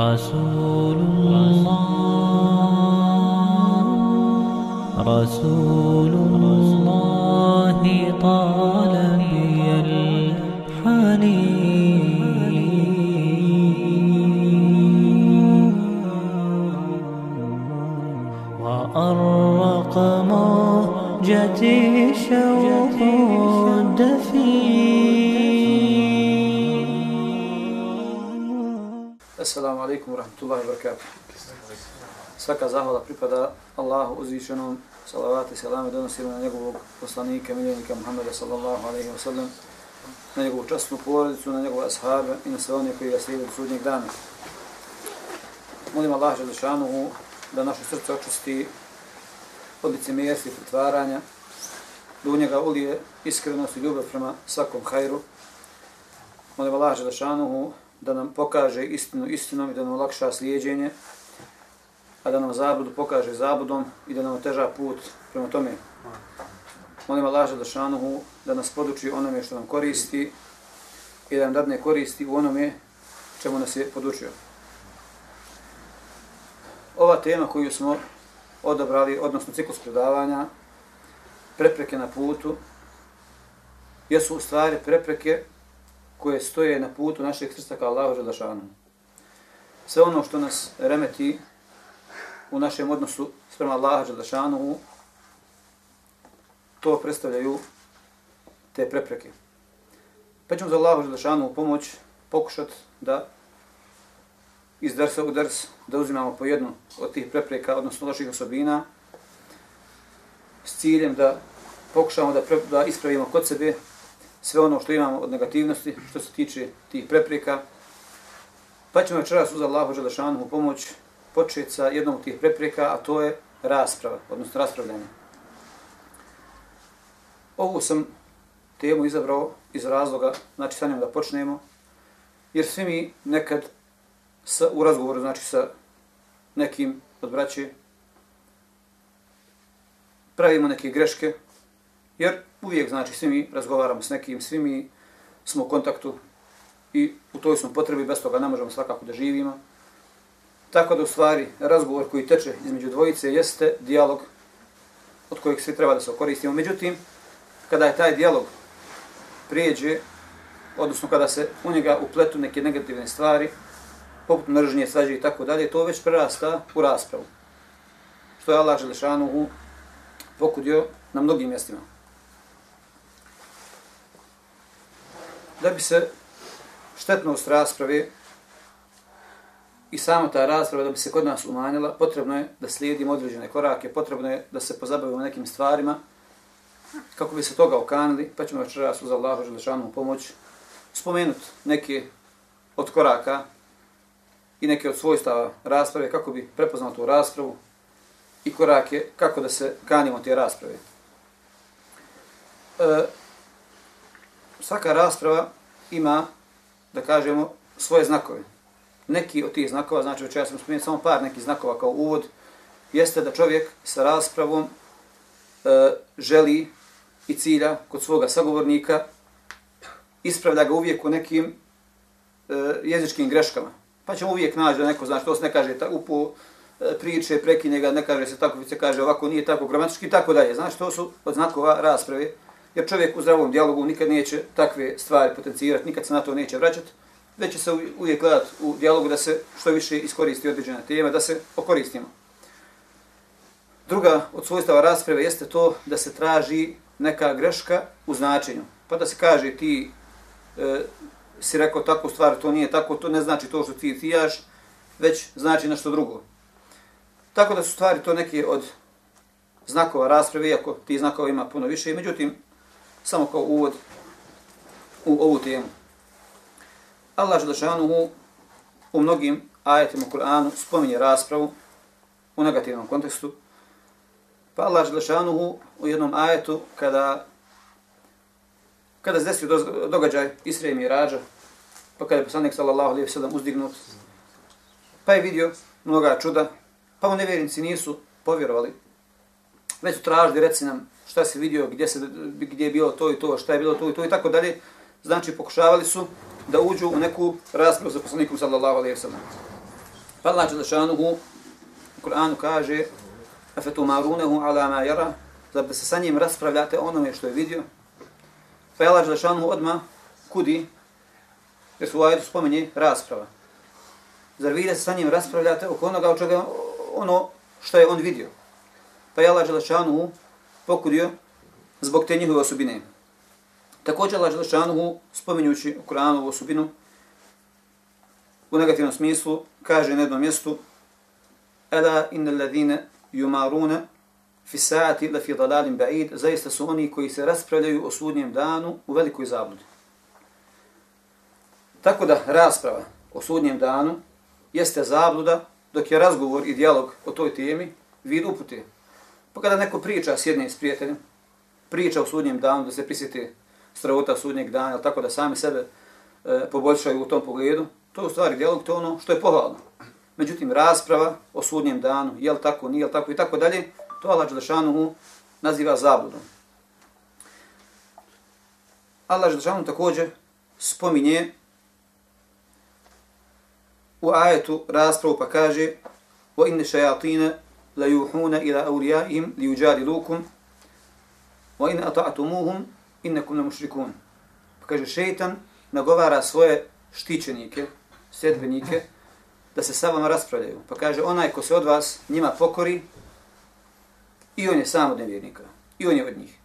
رسول الله. رسول الله طال بي الحنين. وأرق موجتي شوق alaikum wa rahmatullahi wa barakatuh. Svaka zahvala pripada Allahu uzvišenom, salavati salame donosimo na njegovog poslanika, miljenika Muhammeda sallallahu alaihi wa sallam, na njegovu častnu porodicu, na njegove ashabe i na sve one koji ga slijede do sudnjeg dana. Molim Allah Želešanuhu da naše srce očisti od licemijerstva i pretvaranja, da u njega ulije iskrenost i ljubav prema svakom hajru. Molim Allah Želešanuhu da nam pokaže istinu istinom i da nam olakša slijedjenje, a da nam zabudu pokaže zabudom i da nam oteža put prema tome. Molim Allah Želešanuhu da nas poduči onome što nam koristi i da nam dadne koristi u onome čemu nas je podučio. Ova tema koju smo odabrali, odnosno ciklus predavanja, prepreke na putu, jesu u stvari prepreke koje stoje na putu našeg srca ka Allahu Želešanu. Sve ono što nas remeti u našem odnosu sprema Allaha Želešanu, to predstavljaju te prepreke. Pa ćemo za Allahu Želešanu pomoć pokušati da iz drsa u drs da uzimamo po jednu od tih prepreka, odnosno loših osobina, s ciljem da pokušamo da, pre, da ispravimo kod sebe sve ono što imamo od negativnosti, što se tiče tih prepreka. Pa ćemo večeras uz Allahu Želešanu pomoć početi sa jednom od tih prepreka, a to je rasprava, odnosno raspravljanje. Ovu sam temu izabrao iz razloga, znači sa njom da počnemo, jer svi mi nekad sa, u razgovoru, znači sa nekim od braće, pravimo neke greške, jer uvijek, znači, svi mi razgovaramo s nekim, svi mi smo u kontaktu i u toj smo potrebi, bez toga ne možemo svakako da živimo. Tako da u stvari razgovor koji teče između dvojice jeste dijalog od kojeg svi treba da se koristimo. Međutim, kada je taj dijalog prijeđe, odnosno kada se u njega upletu neke negativne stvari, poput mržnje, svađe i tako dalje, to već prerasta u raspravu. Što je Allah Želešanuhu pokudio na mnogim mjestima. Da bi se štetnost rasprave i sama ta rasprava da bi se kod nas umanjila, potrebno je da slijedimo određene korake, potrebno je da se pozabavimo nekim stvarima kako bi se toga okanili, pa ćemo večeras uz Allahu Želešanu pomoć spomenuti neke od koraka i neke od svojstava rasprave, kako bi prepoznali tu raspravu i korake, kako da se kanimo te rasprave. E, svaka rasprava ima, da kažemo, svoje znakove. Neki od tih znakova, znači već ja sam spomenuo samo par nekih znakova kao uvod, jeste da čovjek sa raspravom e, želi i cilja kod svoga sagovornika, ispravlja ga uvijek u nekim e, jezičkim greškama. Pa ćemo uvijek naći da neko, znači to se ne kaže ta, upo e, priče, prekine ga, ne kaže se tako, se kaže ovako, nije tako gramatički i tako dalje. Znači to su od znakova rasprave, jer čovjek u zdravom dijalogu nikad neće takve stvari potencirati, nikad se na to neće vraćati, već će se uvijek gledati u dijalogu da se što više iskoristi određena tema, da se okoristimo. Druga od svojstava rasprave jeste to da se traži neka greška u značenju. Pa da se kaže ti e, si rekao takvu stvar, to nije tako, to ne znači to što ti tijaš, već znači nešto drugo. Tako da su stvari to neke od znakova rasprave, iako ti znakova ima puno više, međutim, samo kao uvod u ovu temu. Allah Želešanuhu u mnogim ajetima u Kur'anu spominje raspravu u negativnom kontekstu. Pa Allah Želešanuhu u jednom ajetu kada kada se desio događaj Isra i Mirađa, pa kada je poslanik sallallahu alaihi ve sallam uzdignut, pa je vidio mnoga čuda, pa mu nevjernici nisu povjerovali, već su tražili, reci nam šta si vidio, gdje, se, gdje je bilo to i to, šta je bilo to i to i tako dalje. Znači, pokušavali su da uđu u neku raspravu sa poslanikom sallallahu alaihi wa sallam. Pa Allah Đelešanuhu u Kur'anu kaže Afetu marunehu ala ma jara Zar da se sa njim raspravljate onome što je vidio Pa Allah Đelešanuhu odma kudi jer su u ajetu spomenje rasprava. Zar vi da se sa njim raspravljate oko onoga o čega ono što je on vidio. Pa je Allah Đelešanuhu pokudio zbog te njihove osobine. Također Allah Želešanuhu, spominjući u Kur'anu osobinu u negativnom smislu, kaže na jednom mjestu Ela inna ladine yumaruna fi saati la fi dalalim ba'id zaista su oni koji se raspravljaju o sudnjem danu u velikoj zabludi. Tako da rasprava o sudnjem danu jeste zabluda dok je razgovor i dijalog o toj temi vid upute. Pa kada neko priča s jednim s prijateljem, priča o sudnjem danu da se prisjeti strahota sudnjeg dana, tako da sami sebe e, poboljšaju u tom pogledu, To je u stvari dijalog, to ono što je pohvalno. Međutim, rasprava o sudnjem danu, je li tako, nije li tako i tako dalje, to Allah Đelešanuhu naziva zabludom. Allah Đelešanuhu također spominje u ajetu raspravu pa kaže wa شَيَاطِينَ la yuhuna ila awliyaihim li yujadilukum wa in ata'tumuhum innakum la mushrikun. Pa kaže šejtan nagovara svoje štićenike, sedbenike, da se sa vama raspravljaju. Pa kaže, onaj ko se od vas njima pokori, i on je sam od nevjernika. I on je od njih.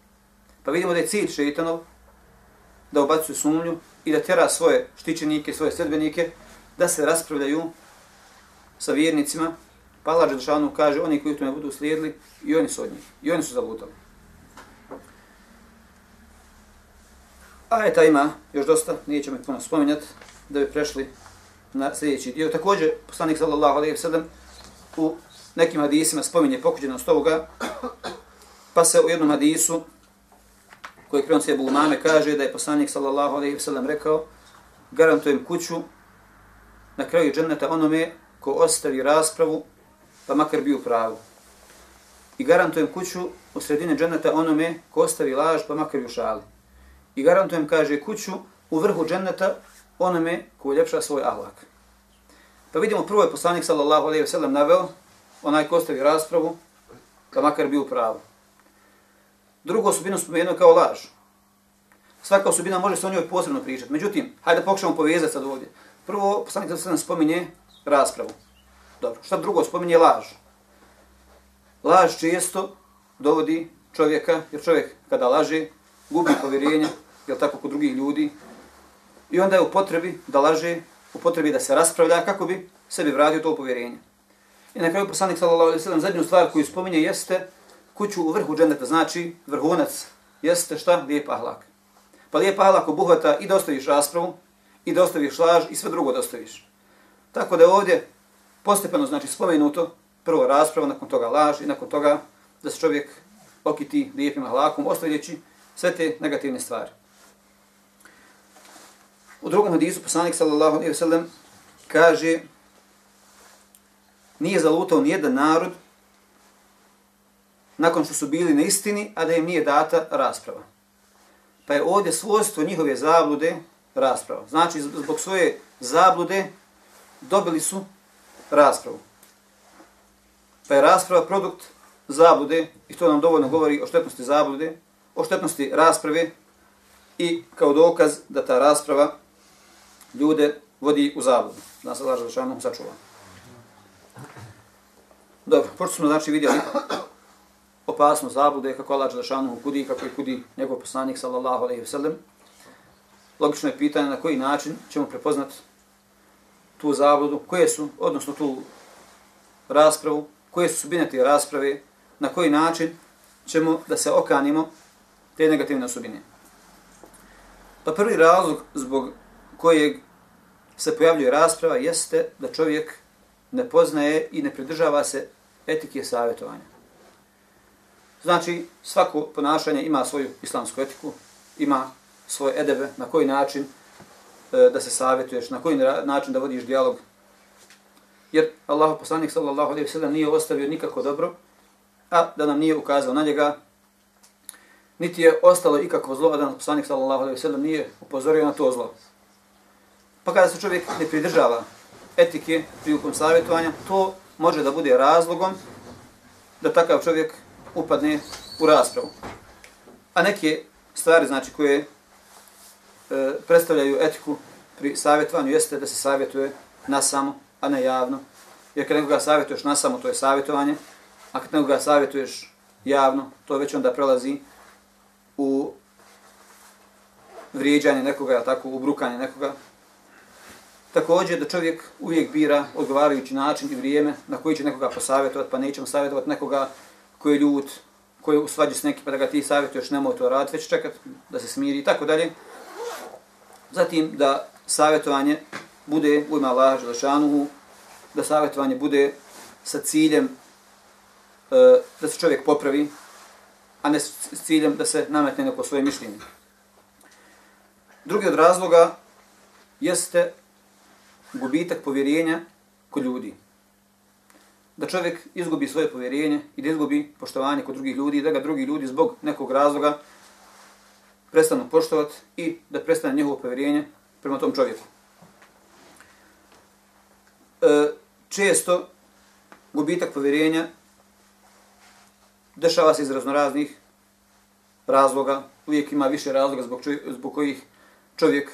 Pa vidimo da je cilj šeitanov da ubacuje sumnju i da tera svoje štićenike, svoje sedbenike, da se raspravljaju sa vjernicima. Pa Allah Đelšanu kaže, oni koji to ne budu slijedili, i oni su od njih. I oni su zalutali. Ajeta ima još dosta, nije ćemo puno spominjati, da bi prešli na sljedeći dio. Također, poslanik sallallahu alaihi sallam u nekim hadisima spominje pokuđenost ovoga, pa se u jednom hadisu koji prenosi Ebu Umame kaže da je poslanik sallallahu alaihi sallam rekao garantujem kuću na kraju dženneta onome ko ostavi raspravu pa makar bio pravu. I garantujem kuću u sredine dženeta onome ko ostavi laž pa makar bio šali. I garantujem, kaže, kuću u vrhu dženeta onome ko uljepša svoj ahlak. Pa vidimo, prvo je poslanik sallallahu alaihi ve sellem naveo, onaj ko ostavi raspravu, pa makar bi u pravu. Drugu osobinu spomenuo kao laž. Svaka osobina može se o njoj posebno pričati. Međutim, hajde pokušamo povezati sad ovdje. Prvo, poslanik sallallahu alaihi wa spominje raspravu. Dobro, šta drugo spominje laž? Laž često dovodi čovjeka, jer čovjek kada laže, gubi povjerenje, jel tako, kod drugih ljudi, I onda je u potrebi da laže, u potrebi da se raspravlja kako bi sebi vratio to povjerenje. I na kraju poslanik sallallahu alejhi ve sellem zadnju stvar koju spominje jeste kuću u vrhu dženeta, znači vrhunac jeste šta? Lijep ahlak. Pa lijep ahlak obuhvata i da ostaviš raspravu, i da ostaviš laž, i sve drugo da ostaviš. Tako da ovdje postepeno znači spomenuto prvo rasprava, nakon toga laž i nakon toga da se čovjek okiti lijepim ahlakom, ostavljajući sve te negativne stvari. U drugom hadisu poslanik sallallahu alejhi ve sellem kaže nije zalutao ni jedan narod nakon što su bili na istini, a da im nije data rasprava. Pa je ovdje svojstvo njihove zablude rasprava. Znači, zbog svoje zablude dobili su raspravu. Pa je rasprava produkt zablude, i to nam dovoljno govori o štetnosti zablude, o štetnosti rasprave i kao dokaz da ta rasprava ljude vodi u zabludu. Da se laže Žešanom sačuva. Dobro, pošto smo znači vidjeli opasnost zablude, kako Allah Žešanom kudi, kako je kudi njegov poslanik, sallallahu alaihi wa sallam, logično je pitanje na koji način ćemo prepoznati tu zabludu, koje su, odnosno tu raspravu, koje su subine te rasprave, na koji način ćemo da se okanimo te negativne osobine. Pa prvi razlog zbog kojeg se pojavljuje rasprava jeste da čovjek ne poznaje i ne pridržava se etike savjetovanja. Znači, svako ponašanje ima svoju islamsku etiku, ima svoje edebe, na koji način E, da se savjetuješ, na koji način da vodiš dijalog. Jer Allah poslanik sallallahu alaihi sallam nije ostavio nikako dobro, a da nam nije ukazao na njega, niti je ostalo ikakvo zlo, a da nam poslanik sallallahu alaihi sallam nije upozorio na to zlo. Pa kada se čovjek ne pridržava etike prilikom savjetovanja, to može da bude razlogom da takav čovjek upadne u raspravu. A neke stvari, znači, koje e, predstavljaju etiku pri savjetovanju, jeste da se savjetuje na samo, a ne javno. Jer kad nekoga savjetuješ na samo, to je savjetovanje, a kad nekoga savjetuješ javno, to već onda prelazi u vrijeđanje nekoga, tako, u brukanje nekoga. Također da čovjek uvijek bira odgovarajući način i vrijeme na koji će nekoga posavjetovati, pa nećemo savjetovati nekoga koji je ljut, koji u svađi s nekim, pa da ga ti savjetuješ, nemoj to raditi, već čekat da se smiri i tako dalje. Zatim da savjetovanje bude u ime Allaha Želešanuhu, da savjetovanje bude sa ciljem e, da se čovjek popravi, a ne s ciljem da se nametne neko svoje mišljenje. Drugi od razloga jeste gubitak povjerenja kod ljudi. Da čovjek izgubi svoje povjerenje i da izgubi poštovanje kod drugih ljudi, da ga drugi ljudi zbog nekog razloga prestanu poštovati i da prestane njegovo povjerenje prema tom čovjeku. E, često gubitak povjerenja dešava se iz raznoraznih razloga, uvijek ima više razloga zbog, čovjek, zbog kojih čovjek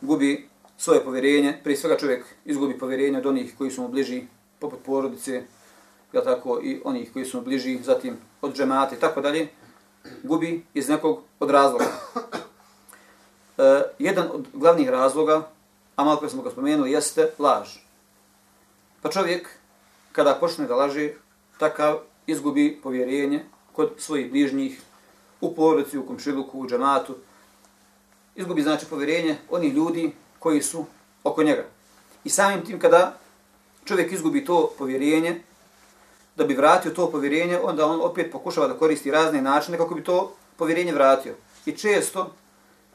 gubi svoje povjerenje, prije svega čovjek izgubi povjerenje od onih koji su mu bliži, poput porodice, ja tako, i onih koji su mu bliži, zatim od džemate, i tako dalje, gubi iz nekog od razloga. E, jedan od glavnih razloga, a malo koje smo ga spomenuli, jeste laž. Pa čovjek, kada počne da laže, takav izgubi povjerenje kod svojih bližnjih, u porodici, u komšiluku, u džamatu. izgubi znači povjerenje onih ljudi koji su oko njega. I samim tim kada čovjek izgubi to povjerenje, da bi vratio to povjerenje, onda on opet pokušava da koristi razne načine kako bi to povjerenje vratio. I često,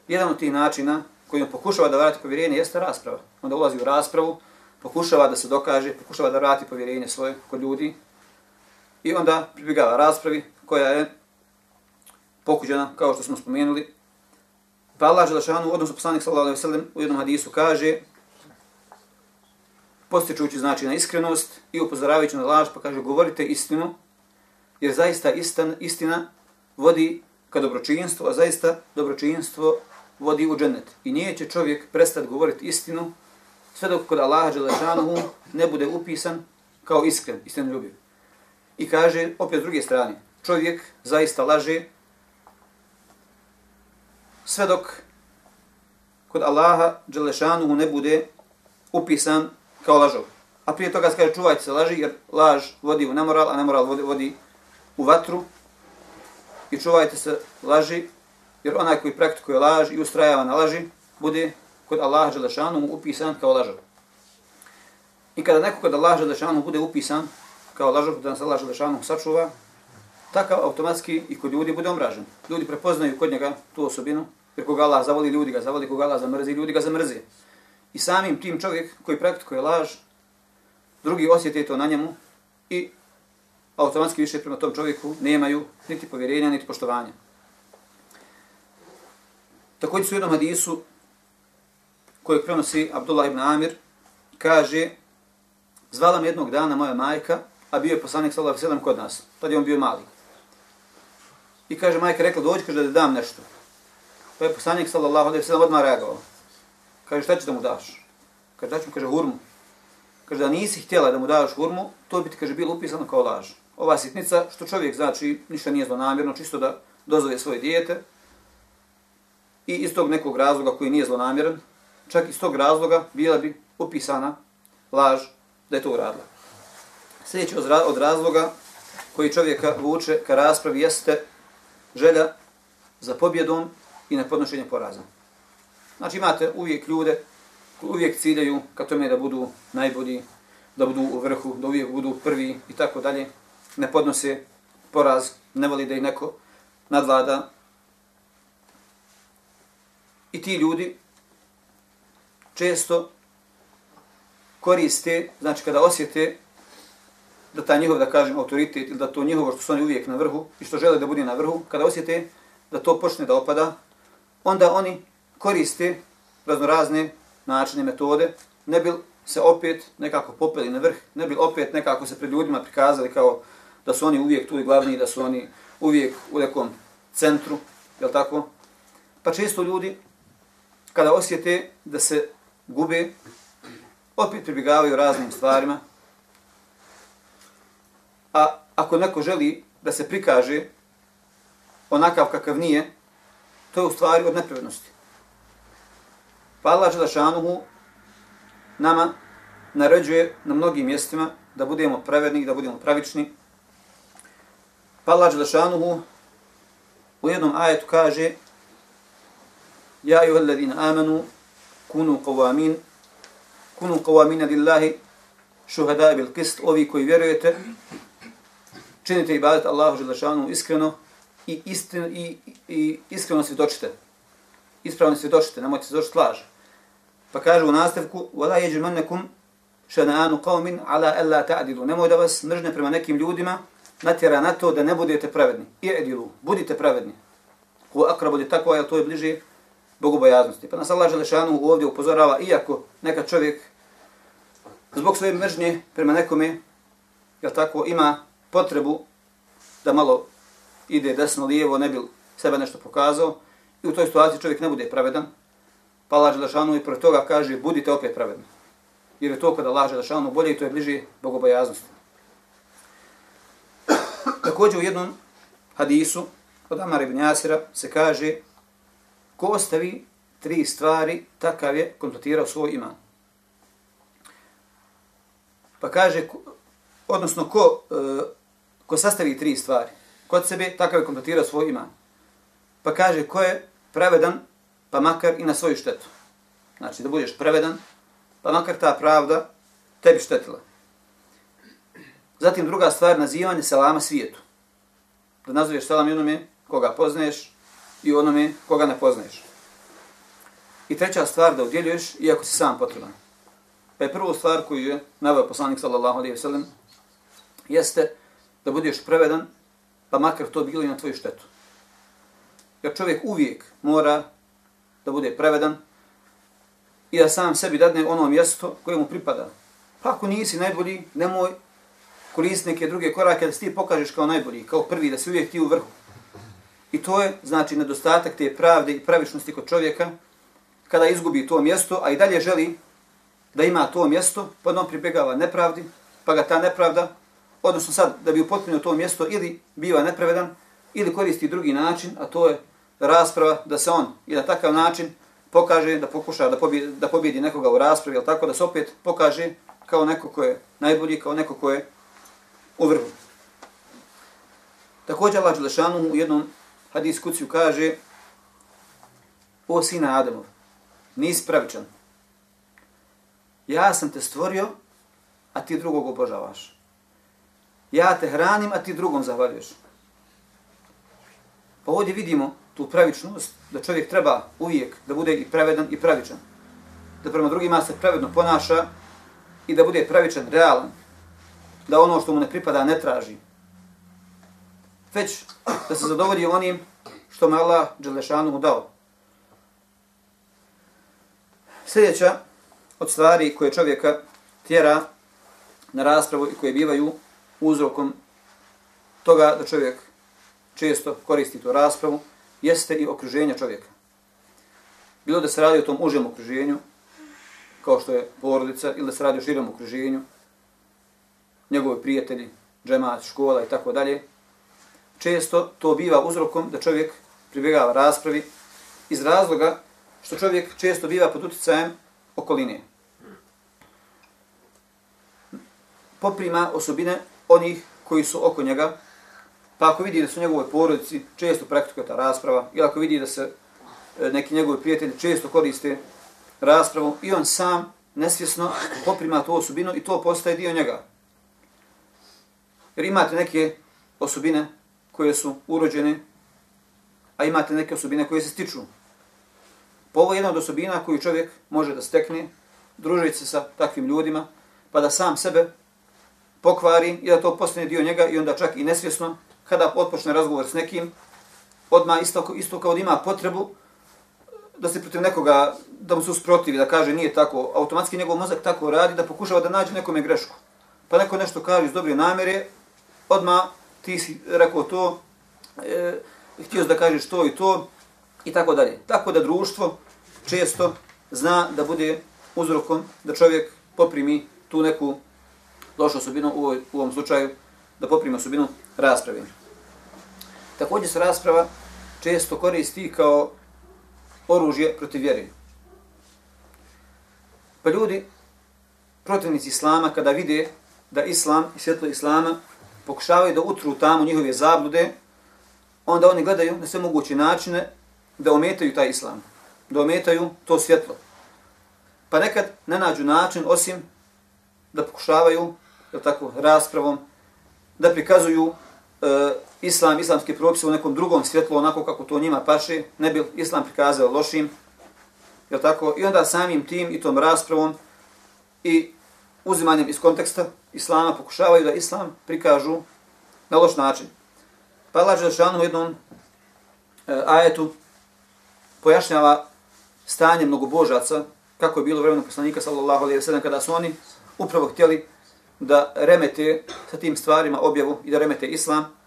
jedan od tih načina kojim pokušava da vrati povjerenje jeste rasprava. Onda ulazi u raspravu, pokušava da se dokaže, pokušava da vrati povjerenje svoje kod ljudi i onda pribjegava raspravi koja je pokuđena, kao što smo spomenuli, Pa Allah Želešanu, odnosno poslanik sallallahu alaihi sallam u jednom hadisu kaže, postičući znači na iskrenost i upozoravajući na laž, pa kaže, govorite istinu, jer zaista istan, istina vodi ka dobročinstvu, a zaista dobročinstvo vodi u džennet. I nije će čovjek prestati govoriti istinu, sve dok kod Allaha Đelešanu ne bude upisan kao iskren, istin ljubiv. I kaže, opet s druge strane, čovjek zaista laže, sve dok kod Allaha Đelešanu ne bude upisan kao lažov. A prije toga se kaže čuvajte se laži jer laž vodi u nemoral, a nemoral vodi, vodi u vatru. I čuvajte se laži jer onaj koji praktikuje laž i ustrajava na laži bude kod Allaha Đelešanu upisan kao lažov. I kada neko kod Allaha Đelešanu bude upisan kao lažov, da nas Allah Đelešanu sačuva, takav automatski i kod ljudi bude omražen. Ljudi prepoznaju kod njega tu osobinu Jer koga Allah zavoli, ljudi ga zavoli, koga Allah zamrzi, ljudi ga zamrzi. I samim tim čovjek koji praktikuje laž, drugi osjeti to na njemu i automatski više prema tom čovjeku nemaju niti povjerenja, niti poštovanja. Također su u jednom hadisu kojeg prenosi Abdullah ibn Amir, kaže, zvala me jednog dana moja majka, a bio je poslanik sallallahu alejhi kod nas. Tad je on bio mali. I kaže majka rekla dođi kaže da dam nešto. Pa je poslanik sallallahu alejhi ve sellem odmah reagovao. Kaže šta će da mu daš? Kaže daću mu kaže hurmu. Kaže da nisi htjela da mu daš hurmu, to bi ti kaže bilo upisano kao laž. Ova sitnica što čovjek znači ništa nije zlonamjerno, čisto da dozove svoje dijete. I iz tog nekog razloga koji nije zlonamjeran, čak iz tog razloga bila bi upisana laž da je to uradila. Sljedeći od razloga koji čovjeka vuče ka raspravi jeste želja za pobjedom i na podnošenje poraza. Znači imate uvijek ljude koji uvijek ciljaju ka tome da budu najbolji, da budu u vrhu, da uvijek budu prvi i tako dalje. Ne podnose poraz, ne voli da ih neko nadvlada. I ti ljudi često koriste, znači kada osjete da ta njihov, da kažem, autoritet ili da to njihovo što su oni uvijek na vrhu i što žele da bude na vrhu, kada osjete da to počne da opada, onda oni koriste raznorazne načine, metode, ne bi se opet nekako popeli na vrh, ne bi opet nekako se pred ljudima prikazali kao da su oni uvijek tu i glavni, da su oni uvijek u nekom centru, je tako? Pa često ljudi, kada osjete da se gube, opet pribjegavaju raznim stvarima, a ako neko želi da se prikaže onakav kakav nije, to je u stvari od nepravednosti. Pa Allah Želešanuhu nama naređuje na mnogim mjestima da budemo pravedni, da budemo pravični. Pa Allah Želešanuhu u jednom ajetu kaže Ja i uheladina amanu kunu qawamin kunu qawamina lillahi šuhada bil qist ovi koji vjerujete činite ibadet Allahu Želešanuhu iskreno i, istin, i, i iskreno svjedočite. Ispravno svjedočite, nemojte se doći laž. Pa kaže u nastavku, وَلَا يَجْمَنَّكُمْ شَنَآنُ قَوْمٍ عَلَا أَلَّا تَعْدِلُوا Nemoj da vas mržne prema nekim ljudima natjera na to da ne budete pravedni. I budite pravedni. Ko akra bude tako, a to je bliže bogobojaznosti. Pa nas Allah Želešanu ovdje upozorava, iako neka čovjek zbog svoje mržnje prema nekome, ja tako, ima potrebu da malo ide desno lijevo, ne bi sebe nešto pokazao, i u toj situaciji čovjek ne bude pravedan, pa Allah Želešanu i protiv toga kaže, budite opet pravedni. Jer je to kada Allah Želešanu bolje i to je bliže bogobojaznosti. Također u jednom hadisu od Amara ibn Jasira se kaže, ko ostavi tri stvari, takav je kompletirao svoj iman. Pa kaže, odnosno ko, e, ko sastavi tri stvari, kod sebe, takav je kompletirao svoj iman. Pa kaže, ko je pravedan, pa makar i na svoju štetu. Znači, da budeš prevedan, pa makar ta pravda tebi štetila. Zatim druga stvar, nazivanje selama svijetu. Da nazoveš selam i onome koga poznaješ i onome koga ne poznaješ. I treća stvar, da udjeljuješ iako si sam potreban. Pa je prvu stvar koju je navio poslanik sallallahu alaihi wasallam jeste da budeš prevedan pa makar to bilo i na tvoju štetu. Jer čovjek uvijek mora da bude prevedan i da sam sebi dadne ono mjesto koje mu pripada. Pa ako nisi najbolji, nemoj koristiti neke druge korake da ti pokažeš kao najbolji, kao prvi, da si uvijek ti u vrhu. I to je, znači, nedostatak te pravde i pravičnosti kod čovjeka kada izgubi to mjesto, a i dalje želi da ima to mjesto, pa on pribjegava nepravdi, pa ga ta nepravda odnosno sad da bi upotpunio to mjesto ili biva nepravedan ili koristi drugi način, a to je rasprava da se on i na takav način pokaže da pokuša da pobjedi, da pobjedi nekoga u raspravi, ali tako da se opet pokaže kao neko ko je najbolji, kao neko ko je u vrhu. Također Allah Đelešanu u jednom hadis kuciju kaže O sina Adamov, nisi pravičan. Ja sam te stvorio, a ti drugog obožavaš ja te hranim, a ti drugom zahvaljuješ. Pa ovdje vidimo tu pravičnost, da čovjek treba uvijek da bude i pravedan i pravičan. Da prema drugima se pravedno ponaša i da bude pravičan, realan. Da ono što mu ne pripada ne traži. Već da se zadovolji onim što mu Allah Đelešanu mu dao. Sljedeća od stvari koje čovjeka tjera na raspravu i koje bivaju uzrokom toga da čovjek često koristi tu raspravu, jeste i okruženje čovjeka. Bilo da se radi o tom užem okruženju, kao što je porodica, ili da se radi o širom okruženju, njegove prijatelji, džemat, škola i tako dalje, često to biva uzrokom da čovjek pribjegava raspravi iz razloga što čovjek često biva pod utjecajem okoline. Poprima osobine onih koji su oko njega, pa ako vidi da su njegove porodici često praktikuje ta rasprava, ili ako vidi da se e, neki njegovi prijatelji često koriste raspravu, i on sam nesvjesno poprima tu osobinu i to postaje dio njega. Jer imate neke osobine koje su urođene, a imate neke osobine koje se stiču. Pa ovo je jedna od osobina koju čovjek može da stekne, družiti se sa takvim ljudima, pa da sam sebe pokvari i da to postane dio njega i onda čak i nesvjesno, kada otpočne razgovor s nekim, odmah isto, isto kao da ima potrebu da se protiv nekoga, da mu se usprotivi, da kaže nije tako, automatski njegov mozak tako radi da pokušava da nađe nekome grešku. Pa neko nešto kaže iz dobre namere, odma ti si rekao to, e, htio da kažeš to i to, i tako dalje. Tako da društvo često zna da bude uzrokom da čovjek poprimi tu neku lošu osobinu u, u ovom slučaju, da poprimi osobinu rasprave. Također se rasprava često koristi kao oružje protiv vjere. Pa ljudi, protivnici Islama, kada vide da Islam i svjetlo Islama pokušavaju da utru tamo njihove zablude, onda oni gledaju na sve moguće načine da ometaju taj Islam, da ometaju to svjetlo. Pa nekad ne nađu način osim da pokušavaju, je tako, raspravom, da prikazuju e, islam, islamski propise u nekom drugom svjetlu, onako kako to njima paše, ne bi islam prikazao lošim, je tako? I onda samim tim i tom raspravom i uzimanjem iz konteksta islama pokušavaju da islam prikažu na loš način. Pa Allah Želešanu u jednom e, ajetu pojašnjava stanje mnogobožaca, kako je bilo vremenu poslanika, sallallahu alaihi wa sellem kada su oni upravo htjeli da remete sa tim stvarima objavu i da remete islam.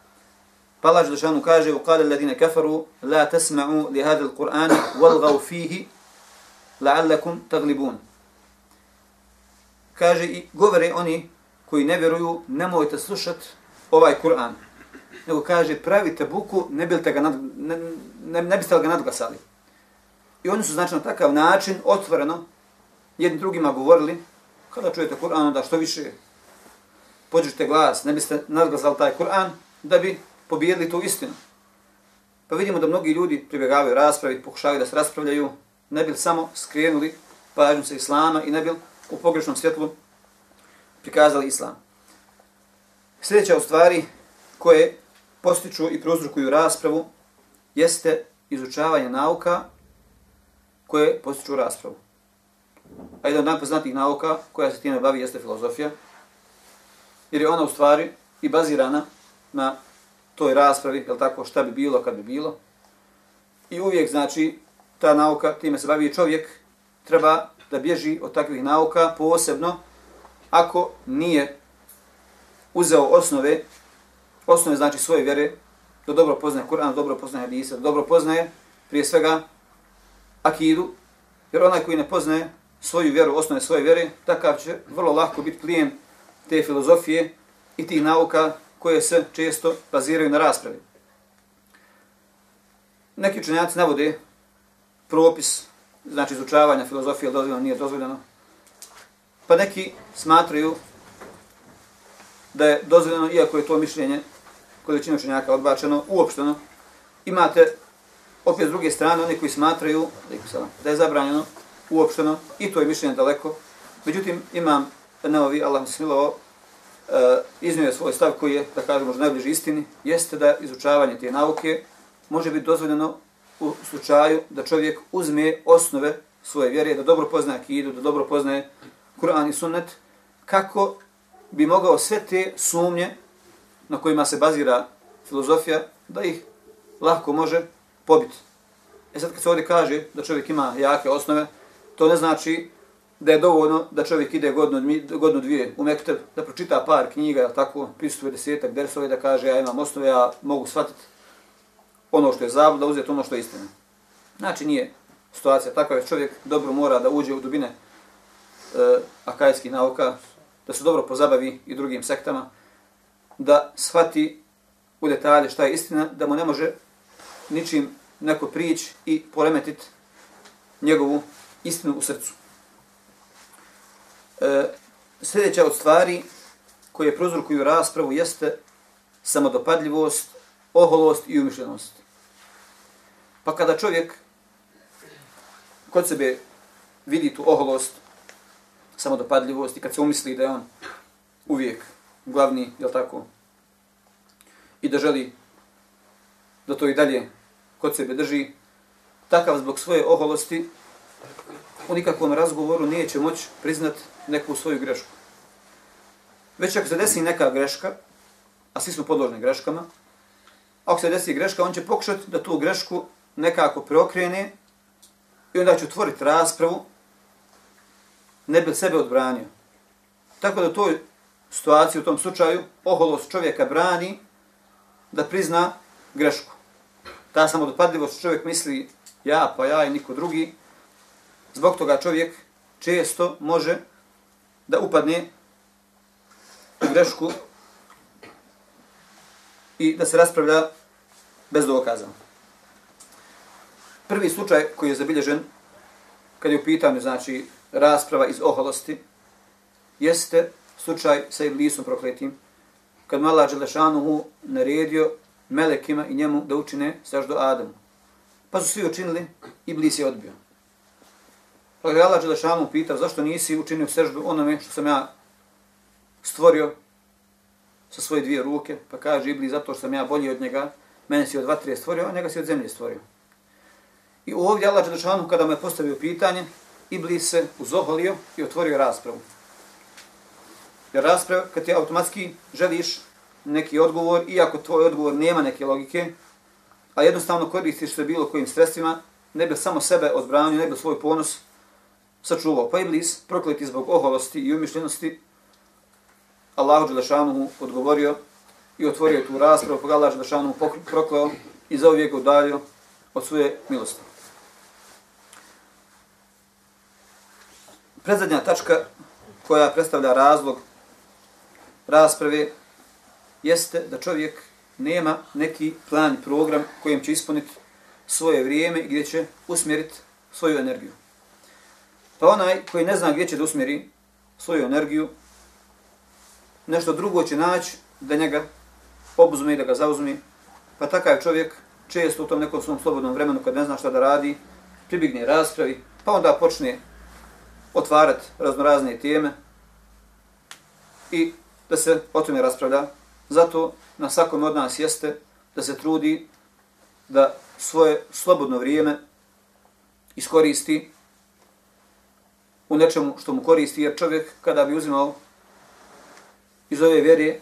Pa Allah Želešanu kaže, u kale ladine kafaru, la tasma'u li hadil Qur'an, walgav fihi, la'allakum taglibun. Kaže i govore oni koji ne vjeruju, nemojte slušat ovaj Kur'an. Nego kaže, pravite buku, ne, biste ga nad, ne, ne, ne biste ga nadglasali. I oni su znači na takav način otvoreno jednim drugima govorili, kada čujete Kur'an, da što više pođete glas, ne biste nadglasali taj Kur'an, da bi pobijedili tu istinu. Pa vidimo da mnogi ljudi pribjegavaju raspravi, pokušavaju da se raspravljaju, ne bi samo skrenuli pažnju sa Islama i ne bi u pogrešnom svjetlu prikazali Islam. Sljedeća u stvari koje postiču i prozrukuju raspravu jeste izučavanje nauka koje postiču raspravu. A jedan od najpoznatijih nauka koja se time bavi jeste filozofija, jer je ona u stvari i bazirana na toj raspravi, je tako, šta bi bilo kad bi bilo. I uvijek, znači, ta nauka, time se bavi čovjek, treba da bježi od takvih nauka, posebno ako nije uzeo osnove, osnove znači svoje vjere, da dobro poznaje Kur'an, da dobro poznaje hadisa, da dobro poznaje prije svega akidu, jer onaj koji ne poznaje svoju vjeru, osnove svoje vjere, takav će vrlo lako biti plijen te filozofije i tih nauka koje se često baziraju na raspravi. Neki učenjaci navode propis, znači izučavanja filozofije, dozvoljeno, nije dozvoljeno. Pa neki smatraju da je dozvoljeno, iako je to mišljenje kod većine učenjaka odbačeno, uopšteno. Imate opet s druge strane oni koji smatraju da je zabranjeno uopšteno i to je mišljenje daleko. Međutim, imam neovi, Allah smilovao, E, iznio je svoj stav koji je, da kažemo, možda najbliži istini, jeste da izučavanje te nauke može biti dozvoljeno u slučaju da čovjek uzme osnove svoje vjere, da dobro poznaje akidu, da dobro poznaje Kur'an i sunnet, kako bi mogao sve te sumnje na kojima se bazira filozofija, da ih lahko može pobiti. E sad kad se ovdje kaže da čovjek ima jake osnove, to ne znači da je dovoljno da čovjek ide godinu, godinu dvije u Mekteb, da pročita par knjiga, tako, prisutuje desetak dersove, da kaže ja imam osnove, ja mogu shvatiti ono što je zabluda, da uzeti ono što je istina. Znači nije situacija takva, jer čovjek dobro mora da uđe u dubine e, akajskih nauka, da se dobro pozabavi i drugim sektama, da shvati u detalje šta je istina, da mu ne može ničim neko prići i poremetiti njegovu istinu u srcu. E, sljedeća od stvari koje prozrukuju raspravu jeste samodopadljivost, oholost i umišljenost. Pa kada čovjek kod sebe vidi tu oholost, samodopadljivost i kad se umisli da je on uvijek glavni, je tako, i da želi da to i dalje kod sebe drži, takav zbog svoje oholosti u nikakvom razgovoru neće moći priznat neku svoju grešku. Već ako se desi neka greška, a svi smo podložni greškama, ako se desi greška, on će pokušati da tu grešku nekako preokrene i onda će otvoriti raspravu, ne bi sebe odbranio. Tako da u toj situaciji, u tom slučaju, oholost čovjeka brani da prizna grešku. Ta samodopadljivost čovjek misli ja pa ja i niko drugi. Zbog toga čovjek često može da upadne u grešku i da se raspravlja bez dokaza. Prvi slučaj koji je zabilježen kad je u pitanju znači rasprava iz oholosti jeste slučaj sa Iblisom prokletim kad Mala Đelešanuhu naredio melekima i njemu da učine saždo Adamu. Pa su svi učinili, Iblis je odbio. Pa ga Allah Đelešanu pitao zašto nisi učinio seždu onome što sam ja stvorio sa svoje dvije ruke, pa kaže Ibli zato što sam ja bolji od njega, mene si od vatre stvorio, a njega si od zemlje stvorio. I ovdje Allah Đelešanu kada me postavio pitanje, Iblis se uzoholio i otvorio raspravu. Jer rasprava, kad ti automatski želiš neki odgovor, iako tvoj odgovor nema neke logike, a jednostavno koristiš se bilo kojim sredstvima, ne bi samo sebe odbranio, ne bi svoj ponos sačuvao. Pa Iblis, prokleti zbog oholosti i umišljenosti, Allahu Đelešanuhu odgovorio i otvorio tu raspravu, pa ga Allah Đelešanuhu prokleo i zauvijek udalio od svoje milosti. Predzadnja tačka koja predstavlja razlog rasprave jeste da čovjek nema neki plan i program kojim će ispuniti svoje vrijeme i gdje će usmjeriti svoju energiju. Pa onaj koji ne zna gdje će da usmjeri svoju energiju, nešto drugo će naći da njega obuzme i da ga zauzme. Pa takav čovjek često u tom nekom svom slobodnom vremenu kad ne zna šta da radi, pribigne raspravi, pa onda počne otvarati raznorazne teme i da se o tome raspravlja. Zato na svakom od nas jeste da se trudi da svoje slobodno vrijeme iskoristi u nečemu što mu koristi, jer čovjek kada bi uzimao iz ove vjere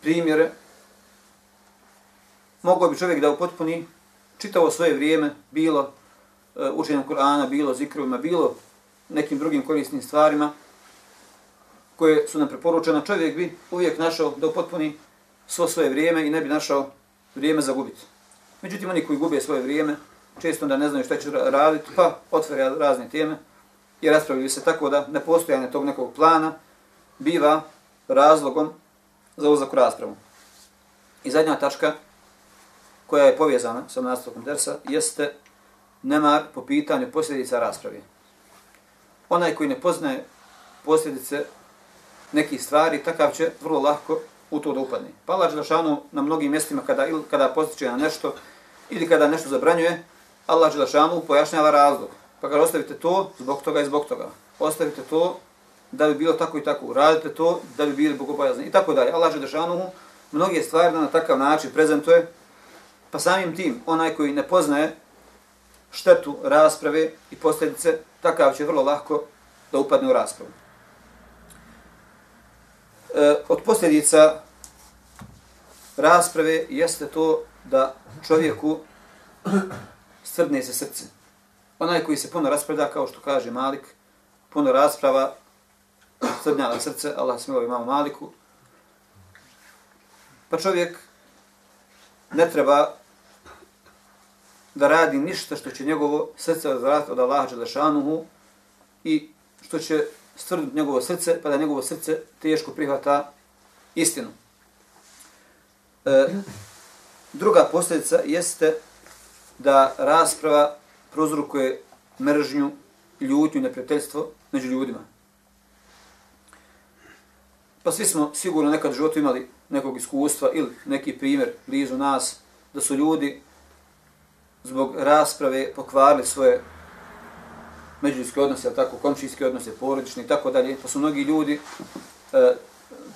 primjere, mogao bi čovjek da upotpuni čitavo svoje vrijeme, bilo uh, učenjem Kur'ana, bilo zikrovima, bilo nekim drugim korisnim stvarima koje su nam preporučene, čovjek bi uvijek našao da upotpuni svo svoje vrijeme i ne bi našao vrijeme za gubiti. Međutim, oni koji gube svoje vrijeme, često da ne znaju šta će raditi, pa otvore razne teme i raspravljaju se tako da nepostojanje tog nekog plana biva razlogom za uzak u raspravu. I zadnja tačka koja je povezana sa nastavkom dersa jeste nemar po pitanju posljedica rasprave. onaj koji ne poznaje posljedice nekih stvari, takav će vrlo lahko u to da upadne. Pa Allah Đelešanu na mnogim mjestima kada, kada postiče na nešto ili kada nešto zabranjuje, Allah Đelešanu pojašnjava razlog. Pa kada ostavite to, zbog toga i zbog toga. Ostavite to da bi bilo tako i tako. Radite to da bi bili bogobojazni. I tako dalje. Allah Đelešanu mnoge stvari na takav način prezentuje. Pa samim tim, onaj koji ne poznaje štetu rasprave i posljedice, takav će vrlo lahko da upadne u raspravu. E, od posljedica rasprave jeste to da čovjeku srdne se srce. Onaj koji se puno raspravlja, kao što kaže Malik, puno rasprava, strdnjava srce, Allah smilovi imamo Maliku, pa čovjek ne treba da radi ništa što će njegovo srce razvratiti od Allaha Đelešanuhu i što će stvrditi njegovo srce, pa da njegovo srce teško prihvata istinu. E, druga posljedica jeste da rasprava prozrukuje mržnju, ljutnju neprijateljstvo među ljudima. Pa svi smo sigurno nekad u životu imali nekog iskustva ili neki primjer blizu nas da su ljudi zbog rasprave pokvarili svoje međuljudske odnose, tako, komšijske odnose, porodične i tako dalje, pa su mnogi ljudi e,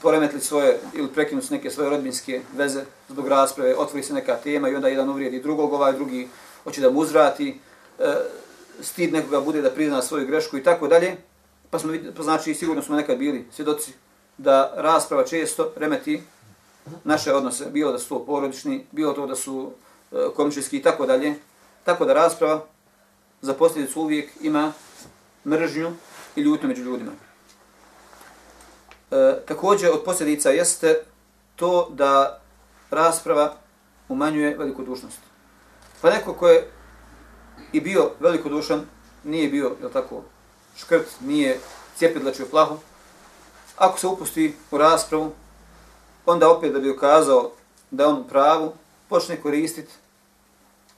poremetili svoje ili prekinuli neke svoje rodbinske veze zbog rasprave, otvori se neka tema i onda jedan uvrijedi drugog, ovaj drugi hoće da mu uzvrati, E, stid nekoga bude da prizna svoju grešku i tako dalje, pa smo pa znači sigurno smo nekad bili svjedoci da rasprava često remeti naše odnose, bilo da su to porodični, bilo to da su e, komšijski i tako dalje. Tako da rasprava za posljedicu uvijek ima mržnju i ljutnju među ljudima. E, također od posljedica jeste to da rasprava umanjuje velikodušnost. Pa neko ko je i bio velikodušan, nije bio, je tako, škrt, nije cijepidlačio plahu, ako se upusti u raspravu, onda opet da bi ukazao da on pravu, počne koristiti,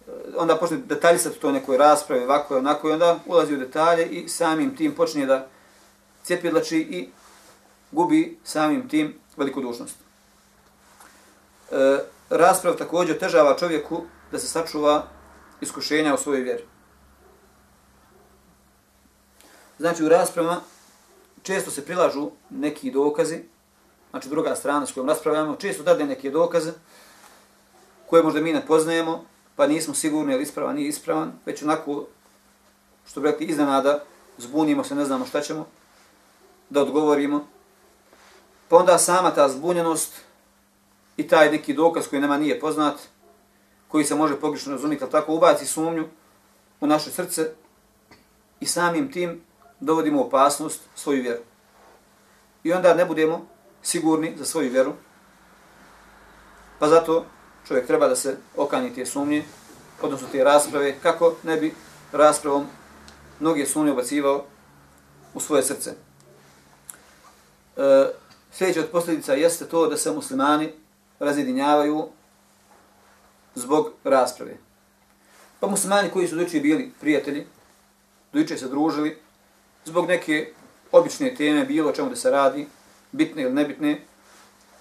eh, onda počne detaljisati to nekoj raspravi, ovako i onako, i onda ulazi u detalje i samim tim počne da cijepidlači i gubi samim tim velikodušnost. Eh, e, rasprav također težava čovjeku da se sačuva iskušenja u svojoj vjeri. Znači u raspravama često se prilažu neki dokazi, znači druga strana s kojom raspravljamo, često dade neke dokaze koje možda mi ne poznajemo, pa nismo sigurni je li ispravan, nije ispravan, već onako, što bi rekli, iznenada, zbunimo se, ne znamo šta ćemo, da odgovorimo. Pa onda sama ta zbunjenost i taj neki dokaz koji nama nije poznat, koji se može pogrešno razumjeti, ali tako ubaci sumnju u naše srce i samim tim dovodimo opasnost svoju vjeru. I onda ne budemo sigurni za svoju vjeru, pa zato čovjek treba da se okani te sumnje, odnosno te rasprave, kako ne bi raspravom mnoge sumnje obacivao u svoje srce. E, sljedeća od posljedica jeste to da se muslimani razjedinjavaju zbog rasprave. Pa muslimani koji su dojuče bili prijatelji, dojuče se družili, zbog neke obične teme, bilo čemu da se radi, bitne ili nebitne,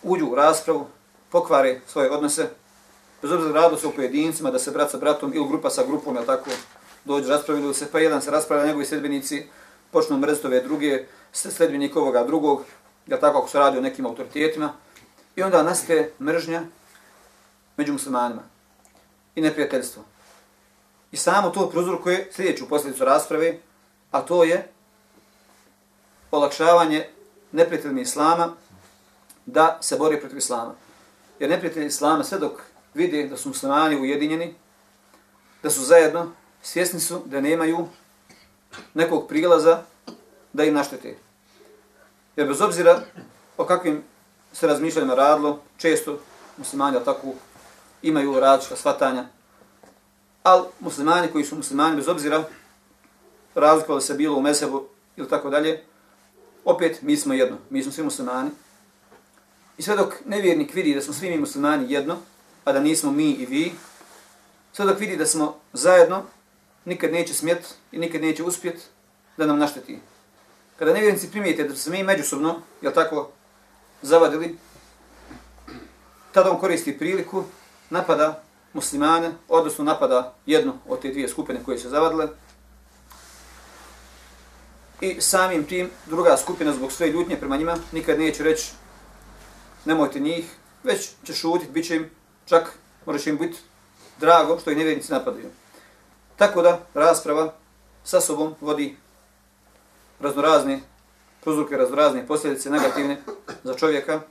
uđu u raspravu, pokvare svoje odnose, bez obzira radilo se o pojedincima, da se brat sa bratom ili grupa sa grupom, jel tako, dođu, raspravili se, pa jedan se raspravlja, njegovi sledbenici počnu mrziti ove druge, sledbenik ovoga drugog, jel tako, ako se radi o nekim autoritetima, i onda nastaje mržnja među muslimanima i neprijateljstvo. I samo to prozrukuje sljedeću posljedicu rasprave, a to je olakšavanje neprijateljima Islama da se bori protiv Islama. Jer neprijatelji Islama sve dok vide da su muslimani ujedinjeni, da su zajedno, svjesni su da nemaju nekog prilaza da im naštete. Jer bez obzira o kakvim se razmišljanjima radilo, često muslimani tako imaju različita shvatanja, ali muslimani koji su muslimani bez obzira razlikovali se bilo u mesebu ili tako dalje, opet mi smo jedno, mi smo svi muslimani. I sve dok nevjernik vidi da smo svi mi muslimani jedno, a da nismo mi i vi, sve dok vidi da smo zajedno, nikad neće smjet i nikad neće uspjet da nam našteti. Kada nevjernici primijete da se mi međusobno, jel tako, zavadili, tada on koristi priliku, napada muslimane, odnosno napada jednu od te dvije skupine koje se zavadile, i samim tim druga skupina zbog svoje ljutnje prema njima nikad neće reći nemojte njih, već će šutit, bit će im, čak može će im biti drago što ih nevjernici napadaju. Tako da rasprava sa sobom vodi raznorazne prozruke, raznorazne posljedice negativne za čovjeka.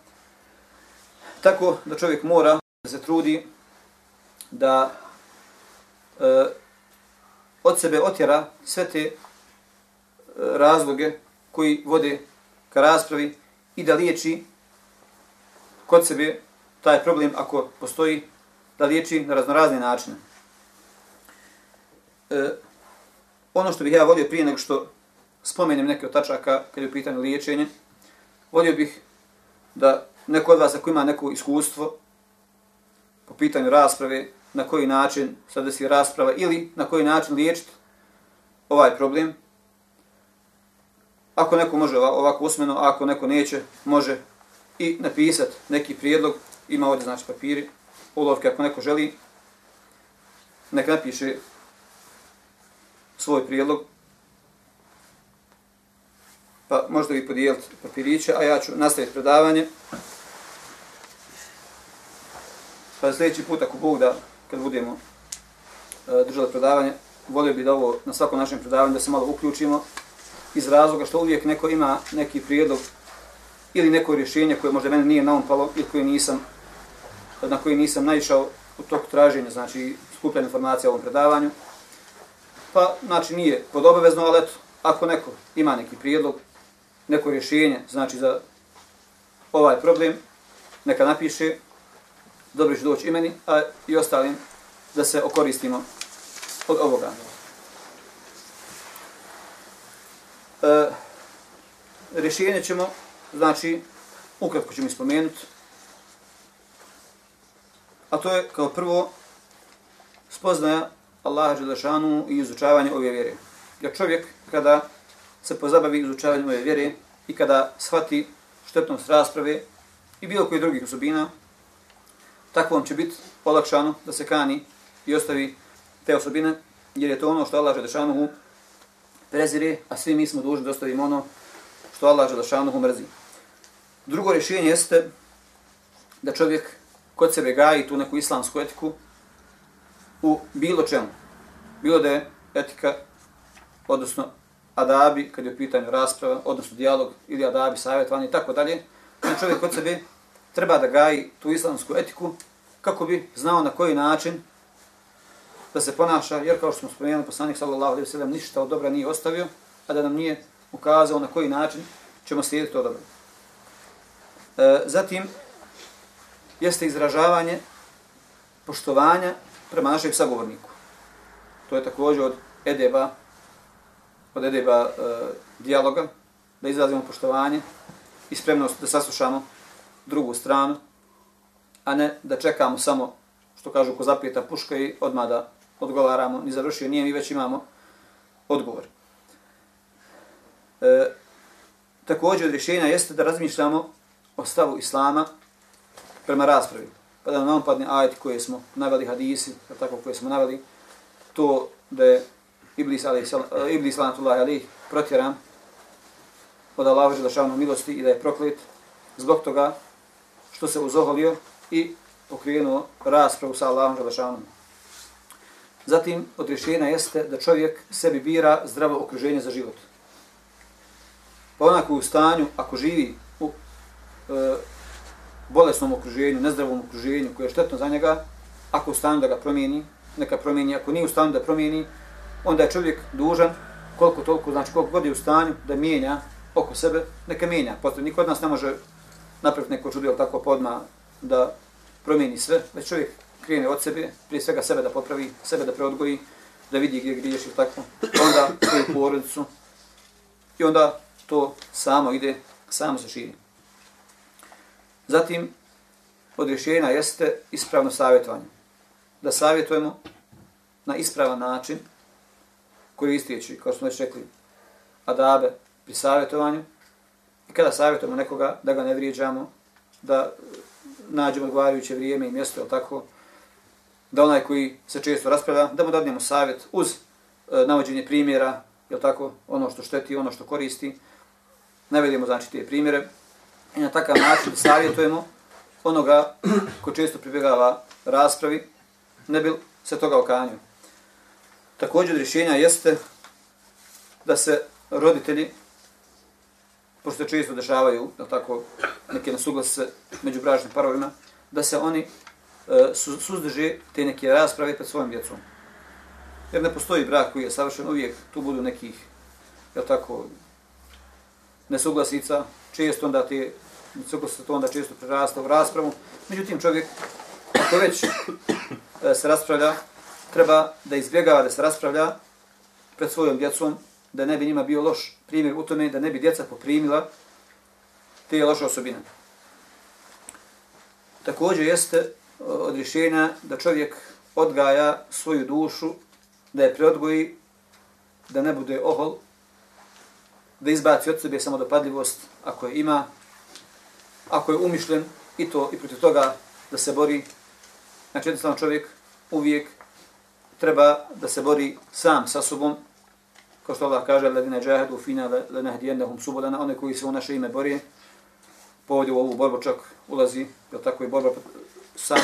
Tako da čovjek mora da se trudi da e, od sebe otjera sve te e, razloge koji vode ka raspravi i da liječi kod sebe taj problem ako postoji, da liječi na raznorazne načine. E, ono što bih ja volio prije nego što spomenem neke od tačaka kad je u pitanju liječenje, volio bih da neko od vas ako ima neko iskustvo po pitanju rasprave, na koji način sada se rasprava ili na koji način liječiti ovaj problem, Ako neko može ovako usmeno, ako neko neće, može i napisati neki prijedlog. Ima ovdje znači papiri, olovke ako neko želi, neka napiše svoj prijedlog. Pa možda vi podijelite papiriće, a ja ću nastaviti predavanje. Pa sljedeći put, ako Bog da, kad budemo e, držali predavanje, volio bi da ovo na svakom našem predavanju da se malo uključimo, iz razloga što uvijek neko ima neki prijedlog ili neko rješenje koje možda meni nije naumpalo ili koje nisam, na koji nisam naišao u toku traženja, znači skupljanja informacija o ovom predavanju. pa znači nije pod obavezno, ali eto, ako neko ima neki prijedlog, neko rješenje, znači za ovaj problem, neka napiše, dobro će doći meni, a i ostalim da se okoristimo od ovoga. E, rješenje ćemo, znači, ukratko ćemo ispomenuti, a to je kao prvo spoznaja Allaha Đelešanu i izučavanje ove vjere. Jer čovjek kada se pozabavi izučavanjem ove vjere i kada shvati štetnost rasprave i bilo koji drugih osobina, takvom će biti olakšano da se kani i ostavi te osobine, jer je to ono što Allah Želešanuhu prezire, a svi mi smo dužni da ostavimo ono što Allah Želešanuhu mrzi. Drugo rješenje jeste da čovjek kod sebe gaji tu neku islamsku etiku u bilo čemu. Bilo da je etika, odnosno adabi, kad je u pitanju rasprava, odnosno dijalog, ili adabi, savjetovanje i tako dalje. da čovjek kod sebe treba da gaji tu islamsku etiku kako bi znao na koji način da se ponaša, jer kao što smo spomenuli, poslanik sallallahu alaihi sallam ništa od dobra nije ostavio, a da nam nije ukazao na koji način ćemo slijediti to dobro. E, zatim, jeste izražavanje poštovanja prema našem sagovorniku. To je također od edeba, od edeba e, dijaloga, da izrazimo poštovanje i spremnost da saslušamo drugu stranu, a ne da čekamo samo, što kažu, ko zapijeta puška i odmah da odgovaramo, ni završio nije, mi već imamo odgovor. E, također od rješenja jeste da razmišljamo o stavu Islama prema raspravi. Pa da nam padne ajeti koje smo naveli, hadisi, tako koje smo naveli, to da je Iblis, ali, e, Iblis lanatullahi ali protjeran od Allahovi želešavnom milosti i da je proklet zbog toga što se uzoholio i pokrenuo raspravu sa Allahom Želešanom. Zatim, od rješenja jeste da čovjek sebi bira zdravo okruženje za život. Pa onako u stanju, ako živi u e, bolesnom okruženju, nezdravom okruženju koje je štetno za njega, ako u stanju da ga promijeni, neka promijeni, ako nije u stanju da promijeni, onda je čovjek dužan koliko toliko, znači koliko god je u stanju da mijenja oko sebe, neka mijenja. Potom niko od nas ne može napraviti neko čudio tako pa podma da promijeni sve, već čovjek krene od sebe, prije svega sebe da popravi, sebe da preodgoji, da vidi gdje griješ i tako, pa onda svoju porodicu i onda to samo ide, samo se širi. Zatim, od rješenja jeste ispravno savjetovanje. Da savjetujemo na ispravan način koji istijeći, kao smo već rekli, adabe pri savjetovanju. Kada savjetujemo nekoga, da ga ne vrijeđamo, da nađemo odgovarajuće vrijeme i mjesto, ili tako, da onaj koji se često raspravlja, da mu dadnemo savjet uz e, navođenje primjera, je tako, ono što šteti, ono što koristi. Navedemo, znači, te primjere i na takav način savjetujemo onoga ko često pribjegava raspravi, ne bil se toga okanio. Također rješenja jeste da se roditelji, pošto često dešavaju da tako, neke nesuglase među bražnim parovima, da se oni e, su, suzdrže te neke rasprave pred svojim djecom. Jer ne postoji brak koji je savršen, uvijek tu budu nekih, je tako, nesuglasica, često onda te visoko se to onda često prerasta u raspravu. Međutim, čovjek, ako već e, se raspravlja, treba da izbjegava da se raspravlja pred svojom djecom, da ne bi njima bio loš primjer u tome, da ne bi djeca poprimila te loše osobine. Također jeste e, od rješenja da čovjek odgaja svoju dušu, da je preodgoji, da ne bude ohol, da izbaci od sebe samodopadljivost ako je ima, ako je umišljen i to i protiv toga da se bori, znači jednostavno čovjek uvijek treba da se bori sam sa sobom, kao što Allah kaže, ledine džahedu fina lenahdijennehum subodana, one koji se u naše ime borije, povodi u ovu borbu čak ulazi, je tako i borba sam,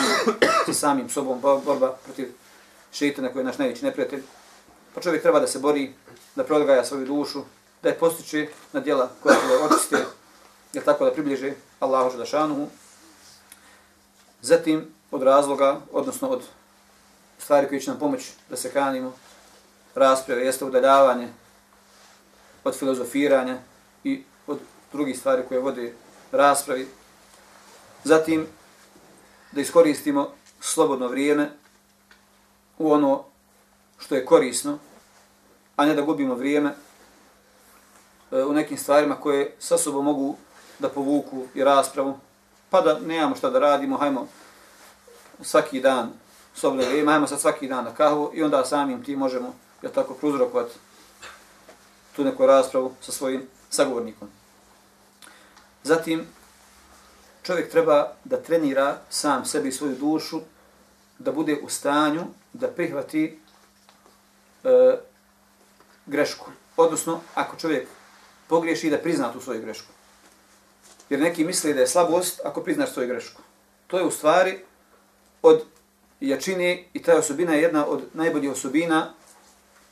sa samim sobom, borba protiv šeitana koji je naš najveći neprijatelj. Pa čovjek treba da se bori, da prodgaja svoju dušu, da je postiče na djela koja je očiste, je tako da približe Allahu Želešanuhu. Zatim od razloga, odnosno od stvari koje će nam pomoći da se kanimo rasprave jeste udaljavanje od filozofiranja i od drugih stvari koje vode raspravi. Zatim, da iskoristimo slobodno vrijeme u ono što je korisno, a ne da gubimo vrijeme e, u nekim stvarima koje sa sobom mogu da povuku i raspravu, pa da nemamo šta da radimo, hajmo svaki dan slobodno vrijeme, hajmo sad svaki dan na kahvu i onda samim ti možemo, ja tako, pruzrokovati tu neku raspravu sa svojim sagovornikom. Zatim, čovjek treba da trenira sam sebi i svoju dušu, da bude u stanju da prihvati e, grešku. Odnosno, ako čovjek pogriješi, da prizna tu svoju grešku. Jer neki misle da je slabost ako priznaš svoju grešku. To je u stvari od jačine i ta osobina je jedna od najboljih osobina,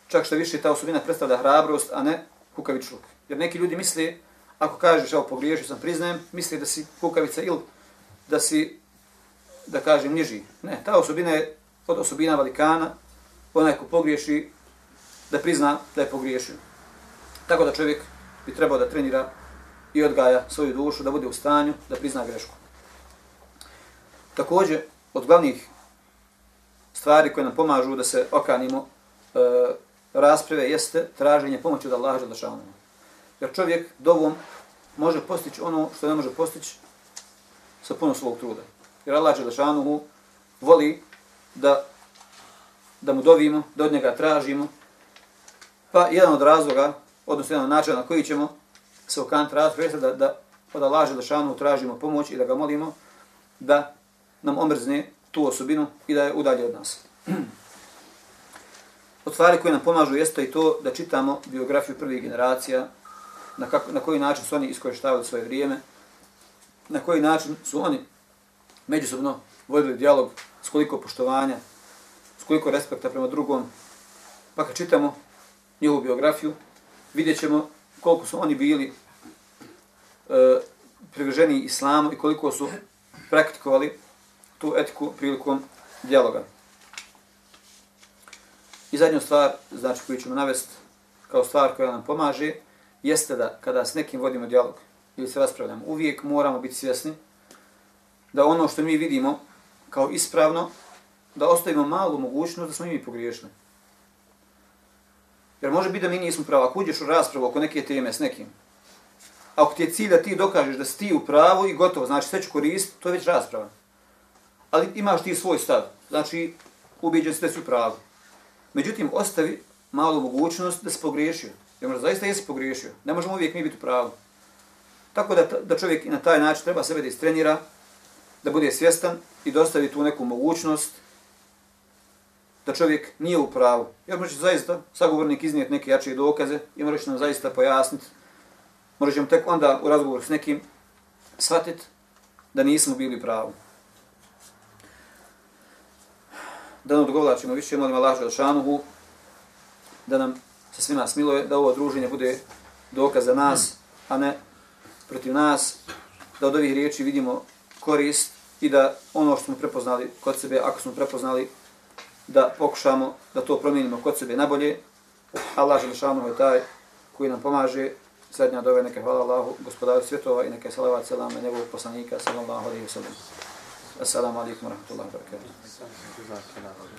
čak što više ta osobina predstavlja hrabrost, a ne kukavičluk. Jer neki ljudi misle, ako kažeš, evo, pogriješio sam, priznajem, misle da si kukavica ili da si, da kažem, niži. Ne, ta osobina je od osobina velikana, onaj ko pogriješi, da prizna da je pogriješio. Tako da čovjek bi trebao da trenira i odgaja svoju dušu, da bude u stanju, da prizna grešku. Također, od glavnih stvari koje nam pomažu da se okanimo e, rasprave jeste traženje pomoći od Allaha Đelešanu. Jer čovjek dovom može postići ono što ne može postići sa puno svog truda. Jer Allah Đelešanu voli da, da mu dovimo, da od njega tražimo. Pa jedan od razloga, odnosno jedan od načina na koji ćemo se okaniti rasprave jeste da, da od Allah Đelešanu tražimo pomoć i da ga molimo da nam omrzne tu osobinu i da je udalje od nas. Od stvari koje nam pomažu jeste i to da čitamo biografiju prvih generacija, na, kako, na koji način su oni iskoristavili svoje vrijeme, na koji način su oni međusobno vodili dijalog, s koliko poštovanja, s koliko respekta prema drugom. Pa kad čitamo njihovu biografiju, vidjet ćemo koliko su oni bili e, privrženi islamu i koliko su praktikovali tu etiku prilikom dijaloga. I zadnja stvar, znači koju ćemo navesti kao stvar koja nam pomaže, jeste da kada s nekim vodimo dijalog ili se raspravljamo, uvijek moramo biti svjesni da ono što mi vidimo kao ispravno, da ostavimo malu mogućnost da smo i mi pogriješili. Jer može biti da mi nismo pravo. Ako uđeš u raspravu oko neke teme s nekim, ako ti je cilj da ti dokažeš da si ti u pravu i gotovo, znači sve ću koristiti, to je već rasprava. Ali imaš ti svoj stav. Znači, ubiđen si da si u pravu. Međutim, ostavi malu mogućnost da se pogriješio. Jer možda zaista jesi pogriješio. Ne možemo uvijek mi biti u pravu. Tako da, da čovjek na taj način treba sebe da istrenira, da bude svjestan i dostavi tu neku mogućnost da čovjek nije u pravu. Jer može zaista sagovornik iznijeti neke jače dokaze i može nam zaista pojasniti. Možemo ćemo tek onda u razgovoru s nekim shvatiti da nismo bili pravu. Da nam odgovlačimo više, molim Allah Želšanuhu da nam se svima smiluje, da ovo druženje bude dokaz za nas, a ne protiv nas, da od ovih riječi vidimo korist i da ono što smo prepoznali kod sebe, ako smo prepoznali, da pokušamo da to promijenimo kod sebe nabolje. Allah Želšanuhu je taj koji nam pomaže. Srednja dove neka hvala Allahu, gospodaru svjetova i neka salavat selam na njegovog poslanika, sallallahu alaihi wa sallam. Assalamu alaikum wa rahmatullahi wa barakatuh.